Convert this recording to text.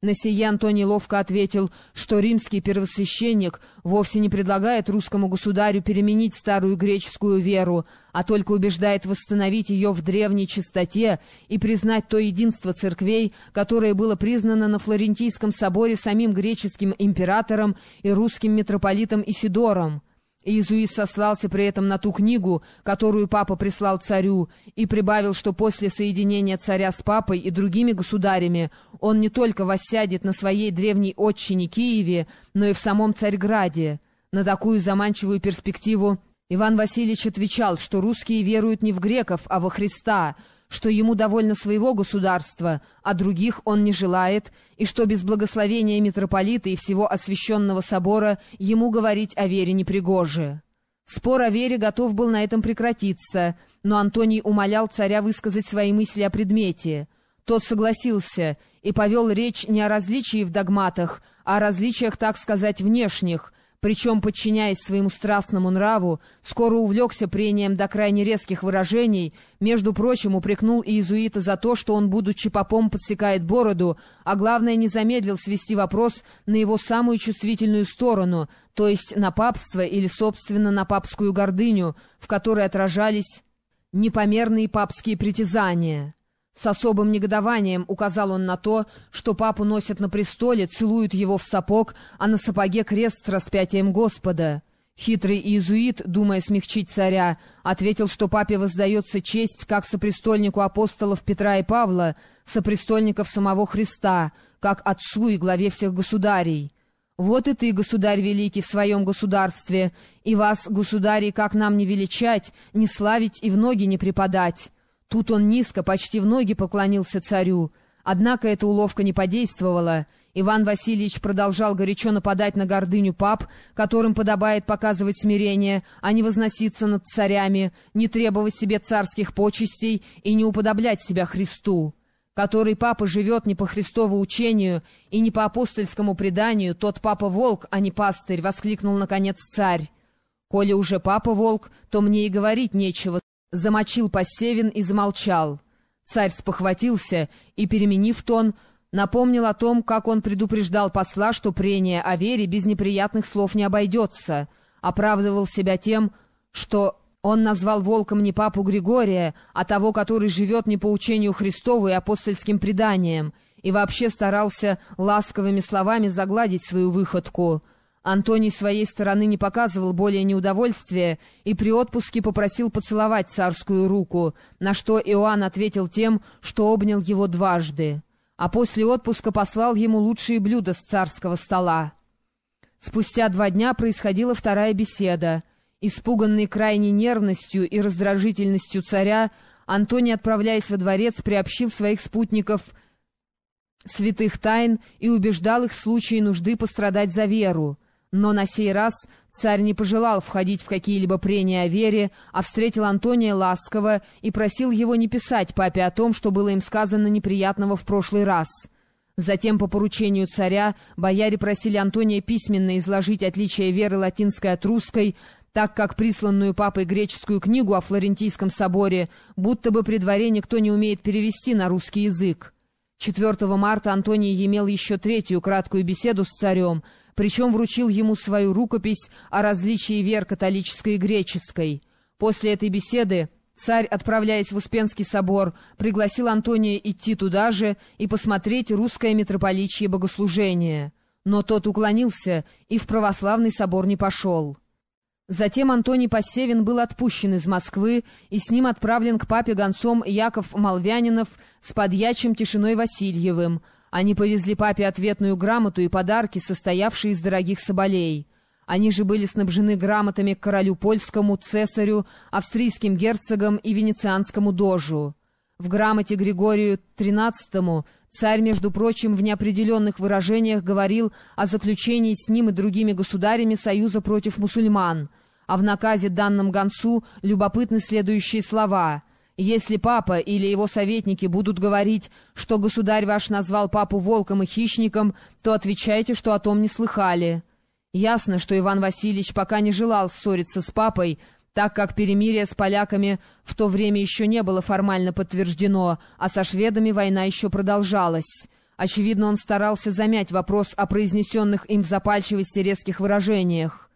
На сие Антоний ловко ответил, что римский первосвященник вовсе не предлагает русскому государю переменить старую греческую веру, а только убеждает восстановить ее в древней чистоте и признать то единство церквей, которое было признано на Флорентийском соборе самим греческим императором и русским митрополитом Исидором. Иезуит сослался при этом на ту книгу, которую папа прислал царю, и прибавил, что после соединения царя с папой и другими государями он не только воссядет на своей древней отчине Киеве, но и в самом Царьграде. На такую заманчивую перспективу Иван Васильевич отвечал, что русские веруют не в греков, а во Христа — что ему довольно своего государства, а других он не желает, и что без благословения митрополита и всего освященного собора ему говорить о вере непригоже. Спор о вере готов был на этом прекратиться, но Антоний умолял царя высказать свои мысли о предмете. Тот согласился и повел речь не о различии в догматах, а о различиях, так сказать, внешних, причем, подчиняясь своему страстному нраву, скоро увлекся прением до крайне резких выражений, между прочим, упрекнул иезуита за то, что он, будучи попом, подсекает бороду, а главное, не замедлил свести вопрос на его самую чувствительную сторону, то есть на папство или, собственно, на папскую гордыню, в которой отражались непомерные папские притязания. С особым негодованием указал он на то, что папу носят на престоле, целуют его в сапог, а на сапоге крест с распятием Господа. Хитрый иезуит, думая смягчить царя, ответил, что папе воздается честь как сопрестольнику апостолов Петра и Павла, сопрестольников самого Христа, как отцу и главе всех государей. Вот и ты, государь великий, в своем государстве, и вас, государей, как нам не величать, не славить и в ноги не преподать». Тут он низко, почти в ноги поклонился царю. Однако эта уловка не подействовала. Иван Васильевич продолжал горячо нападать на гордыню пап, которым подобает показывать смирение, а не возноситься над царями, не требовать себе царских почестей и не уподоблять себя Христу. Который папа живет не по Христову учению и не по апостольскому преданию, тот папа волк, а не пастырь, воскликнул наконец царь. Коли уже папа волк, то мне и говорить нечего. Замочил Посевин и замолчал. Царь спохватился и, переменив тон, напомнил о том, как он предупреждал посла, что прение о вере без неприятных слов не обойдется, оправдывал себя тем, что он назвал волком не папу Григория, а того, который живет не по учению Христову и апостольским преданиям, и вообще старался ласковыми словами загладить свою выходку — Антоний своей стороны не показывал более неудовольствия и при отпуске попросил поцеловать царскую руку, на что Иоанн ответил тем, что обнял его дважды, а после отпуска послал ему лучшие блюда с царского стола. Спустя два дня происходила вторая беседа. Испуганный крайней нервностью и раздражительностью царя, Антоний, отправляясь во дворец, приобщил своих спутников святых тайн и убеждал их в случае нужды пострадать за веру. Но на сей раз царь не пожелал входить в какие-либо прения о вере, а встретил Антония ласково и просил его не писать папе о том, что было им сказано неприятного в прошлый раз. Затем, по поручению царя, бояре просили Антония письменно изложить отличие веры латинской от русской, так как присланную папой греческую книгу о Флорентийском соборе будто бы при дворе никто не умеет перевести на русский язык. 4 марта Антоний имел еще третью краткую беседу с царем, причем вручил ему свою рукопись о различии вер католической и греческой. После этой беседы царь, отправляясь в Успенский собор, пригласил Антония идти туда же и посмотреть русское митрополичье богослужение. Но тот уклонился и в православный собор не пошел. Затем Антоний Посевин был отпущен из Москвы и с ним отправлен к папе гонцом Яков Молвянинов с подьячим Тишиной Васильевым — они повезли папе ответную грамоту и подарки, состоявшие из дорогих соболей. Они же были снабжены грамотами к королю польскому, цесарю, австрийским герцогам и венецианскому дожу. В грамоте Григорию XIII царь, между прочим, в неопределенных выражениях говорил о заключении с ним и другими государями союза против мусульман, а в наказе данном гонцу любопытны следующие слова — если папа или его советники будут говорить, что государь ваш назвал папу волком и хищником, то отвечайте, что о том не слыхали. Ясно, что Иван Васильевич пока не желал ссориться с папой, так как перемирие с поляками в то время еще не было формально подтверждено, а со шведами война еще продолжалась. Очевидно, он старался замять вопрос о произнесенных им в запальчивости резких выражениях.